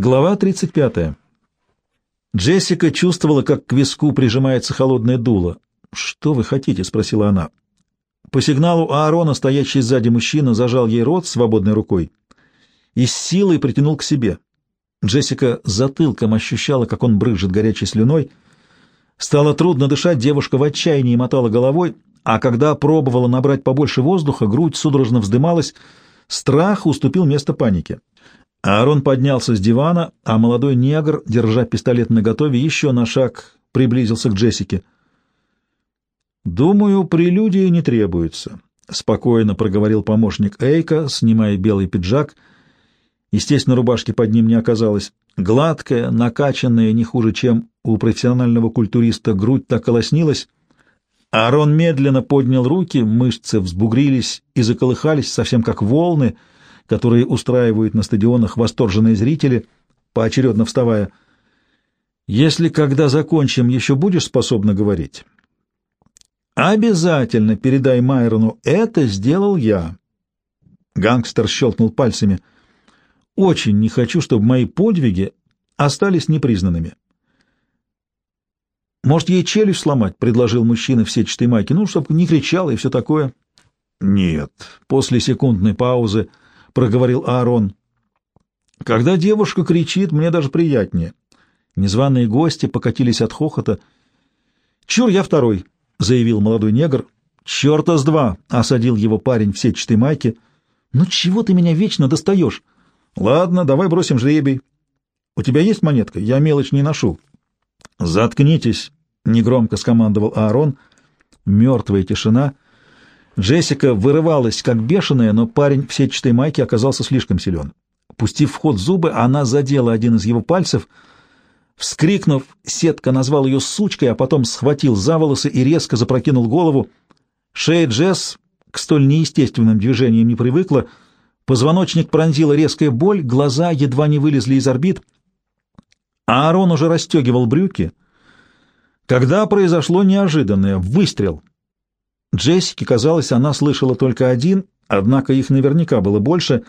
Глава 35. Джессика чувствовала, как к виску прижимается холодное дуло. «Что вы хотите?» — спросила она. По сигналу Аарона, стоящий сзади мужчина, зажал ей рот свободной рукой и с силой притянул к себе. Джессика затылком ощущала, как он брызжет горячей слюной. Стало трудно дышать, девушка в отчаянии мотала головой, а когда пробовала набрать побольше воздуха, грудь судорожно вздымалась, страх уступил место панике. Аарон поднялся с дивана, а молодой негр, держа пистолет наготове, еще на шаг приблизился к Джессике. «Думаю, прелюдии не требуется», — спокойно проговорил помощник Эйка, снимая белый пиджак. Естественно, рубашки под ним не оказалось. Гладкая, накачанная, не хуже, чем у профессионального культуриста, грудь так колоснилась. Аарон медленно поднял руки, мышцы взбугрились и заколыхались, совсем как волны — которые устраивают на стадионах восторженные зрители, поочередно вставая. «Если, когда закончим, еще будешь способна говорить, обязательно передай Майрону, это сделал я». Гангстер щелкнул пальцами. «Очень не хочу, чтобы мои подвиги остались непризнанными». «Может, ей челюсть сломать?» — предложил мужчина в сетчатой майке. «Ну, чтобы не кричала и все такое». «Нет». После секундной паузы — проговорил Аарон. «Когда девушка кричит, мне даже приятнее». Незваные гости покатились от хохота. «Чур, я второй», — заявил молодой негр. «Черта с два!» — осадил его парень в сетчатой майке. «Ну чего ты меня вечно достаешь?» «Ладно, давай бросим жребий. У тебя есть монетка? Я мелочь не ношу». «Заткнитесь!» — негромко скомандовал Аарон. Мертвая тишина — Джессика вырывалась как бешеная, но парень в сетчатой майке оказался слишком силен. Пустив в ход зубы, она задела один из его пальцев. Вскрикнув, сетка назвал ее сучкой, а потом схватил за волосы и резко запрокинул голову. Шея Джесс к столь неестественным движениям не привыкла. Позвоночник пронзила резкая боль, глаза едва не вылезли из орбит. А Аарон уже расстегивал брюки, когда произошло неожиданное — выстрел — Джессике казалось, она слышала только один, однако их наверняка было больше.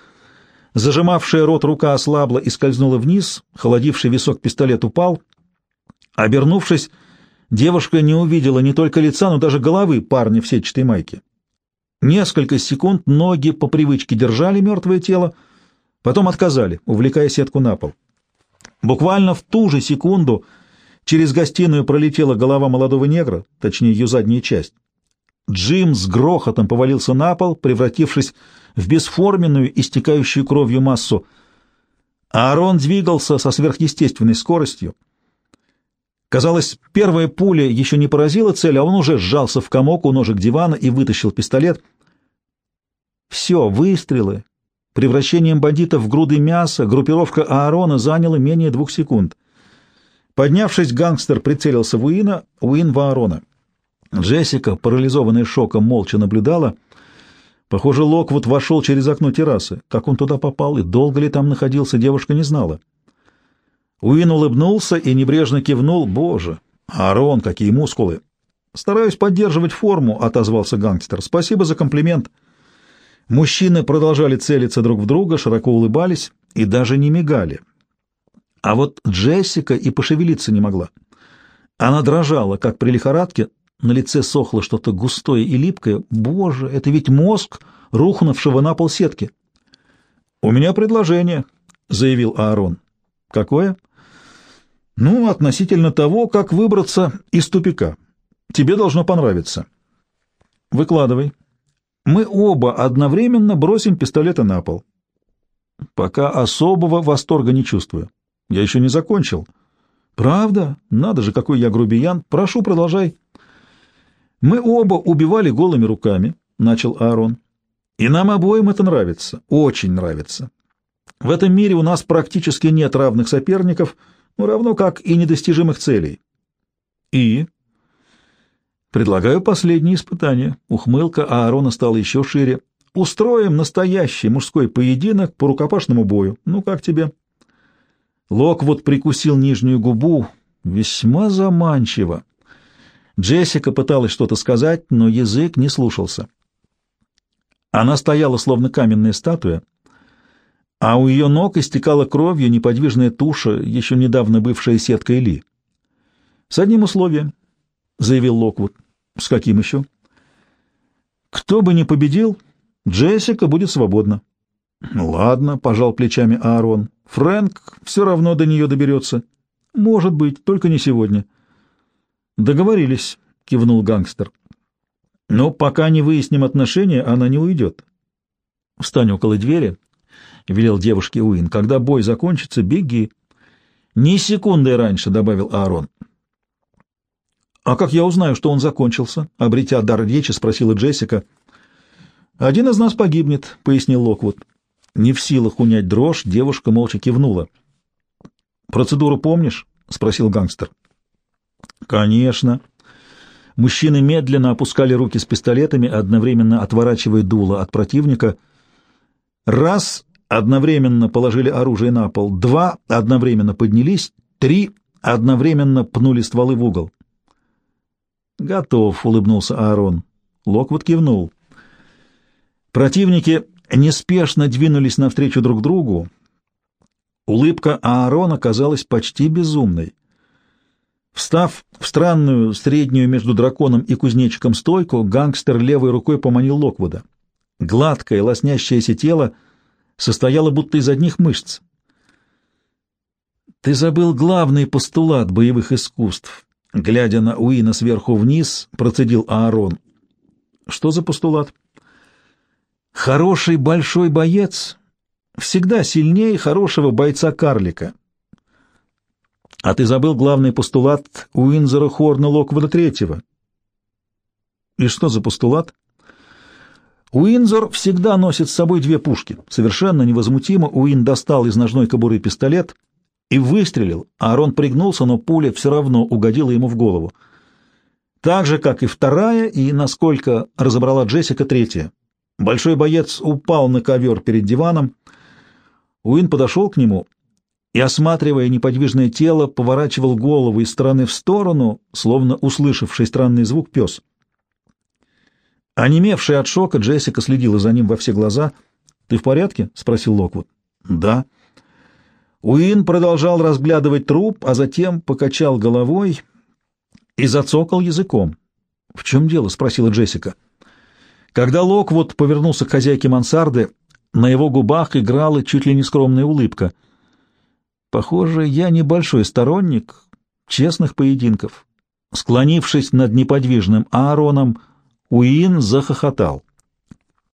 Зажимавшая рот рука ослабла и скользнула вниз, холодивший висок пистолет упал. Обернувшись, девушка не увидела не только лица, но даже головы парня в сетчатой майке. Несколько секунд ноги по привычке держали мертвое тело, потом отказали, увлекая сетку на пол. Буквально в ту же секунду через гостиную пролетела голова молодого негра, точнее ее задняя часть. Джим с грохотом повалился на пол, превратившись в бесформенную, истекающую кровью массу. Аарон двигался со сверхъестественной скоростью. Казалось, первая пуля еще не поразила цель, а он уже сжался в комок у ножек дивана и вытащил пистолет. Все, выстрелы. Превращением бандитов в груды мяса группировка Аарона заняла менее двух секунд. Поднявшись, гангстер прицелился в Уина, Уин в Аарона. Джессика, парализованная шоком, молча наблюдала. Похоже, Локвуд вошел через окно террасы. Как он туда попал и долго ли там находился, девушка не знала. Уин улыбнулся и небрежно кивнул. «Боже! Арон, какие мускулы!» «Стараюсь поддерживать форму», — отозвался гангстер. «Спасибо за комплимент». Мужчины продолжали целиться друг в друга, широко улыбались и даже не мигали. А вот Джессика и пошевелиться не могла. Она дрожала, как при лихорадке, на лице сохло что-то густое и липкое. Боже, это ведь мозг рухнувшего на пол сетки. «У меня предложение», — заявил Аарон. «Какое?» «Ну, относительно того, как выбраться из тупика. Тебе должно понравиться». «Выкладывай». «Мы оба одновременно бросим пистолеты на пол». «Пока особого восторга не чувствую. Я еще не закончил». «Правда? Надо же, какой я грубиян. Прошу, продолжай». «Мы оба убивали голыми руками», — начал Аарон. «И нам обоим это нравится, очень нравится. В этом мире у нас практически нет равных соперников, ну, равно как и недостижимых целей». «И?» «Предлагаю последнее испытание». Ухмылка Аарона стала еще шире. «Устроим настоящий мужской поединок по рукопашному бою. Ну, как тебе?» Локвуд прикусил нижнюю губу. Весьма заманчиво. Джессика пыталась что-то сказать, но язык не слушался. Она стояла, словно каменная статуя. а у ее ног истекала кровью неподвижная туша, еще недавно бывшая сеткой Ли. — С одним условием, — заявил Локвуд. — С каким еще? — Кто бы ни победил, Джессика будет свободна. — Ладно, — пожал плечами Аарон. — Фрэнк все равно до нее доберется. — Может быть, только не сегодня. — Договорились, — кивнул гангстер. — Но пока не выясним отношения, она не уйдет. — Встань около двери, — велел девушке Уин. — Когда бой закончится, беги. — Ни секунды раньше, — добавил Аарон. — А как я узнаю, что он закончился? — обретя дар речи, спросила Джессика. — Один из нас погибнет, — пояснил Локвуд. Не в силах унять дрожь, девушка молча кивнула. «Процедуру помнишь?» — спросил гангстер. «Конечно». Мужчины медленно опускали руки с пистолетами, одновременно отворачивая дуло от противника. Раз — одновременно положили оружие на пол, два — одновременно поднялись, три — одновременно пнули стволы в угол. «Готов», — улыбнулся Аарон. Локвуд кивнул. Противники неспешно двинулись навстречу друг другу. Улыбка Аарона казалась почти безумной. Встав в странную среднюю между драконом и кузнечиком стойку, гангстер левой рукой поманил Локвуда. Гладкое, лоснящееся тело состояло будто из одних мышц. «Ты забыл главный постулат боевых искусств», — глядя на Уина сверху вниз, процедил Аарон. «Что за постулат?» Хороший большой боец всегда сильнее хорошего бойца-карлика. А ты забыл главный постулат Уинзера Хорна Локвуда Третьего. И что за постулат? Уинзор всегда носит с собой две пушки. Совершенно невозмутимо Уин достал из ножной кобуры пистолет и выстрелил, а Арон пригнулся, но пуля все равно угодила ему в голову. Так же, как и вторая, и, насколько разобрала Джессика, третья. Большой боец упал на ковер перед диваном. Уин подошел к нему и, осматривая неподвижное тело, поворачивал голову из стороны в сторону, словно услышавший странный звук пес. Онемевшая от шока, Джессика следила за ним во все глаза. «Ты в порядке?» — спросил Локвуд. «Да». Уин продолжал разглядывать труп, а затем покачал головой и зацокал языком. «В чем дело?» — спросила Джессика. Когда Локвуд повернулся к хозяйке мансарды, на его губах играла чуть ли не скромная улыбка. «Похоже, я небольшой сторонник честных поединков». Склонившись над неподвижным Аароном, Уин захохотал.